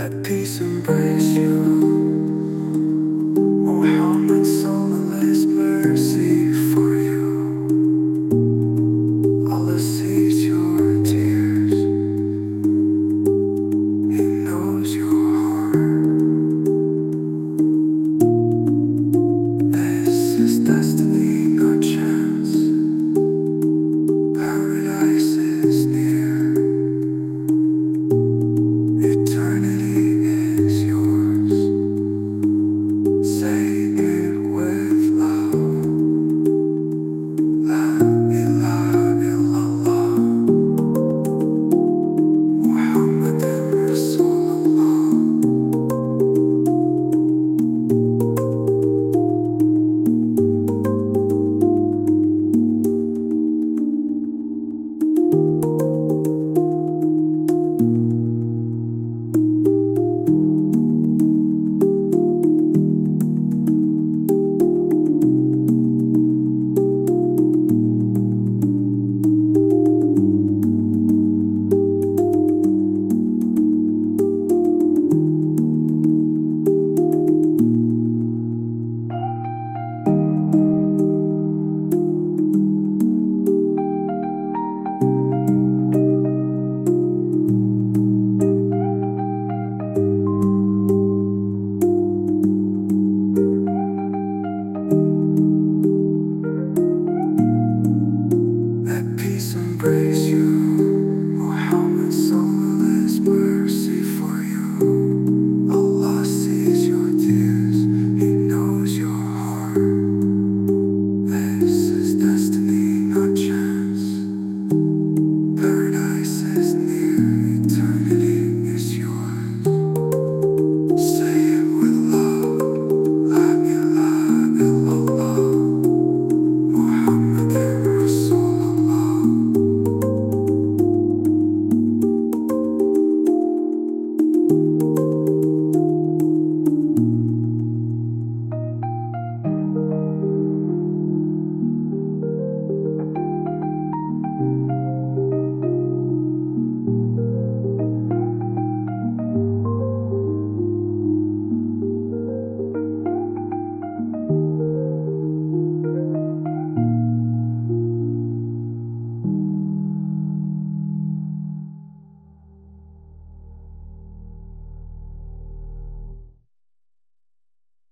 that piece of embrace. you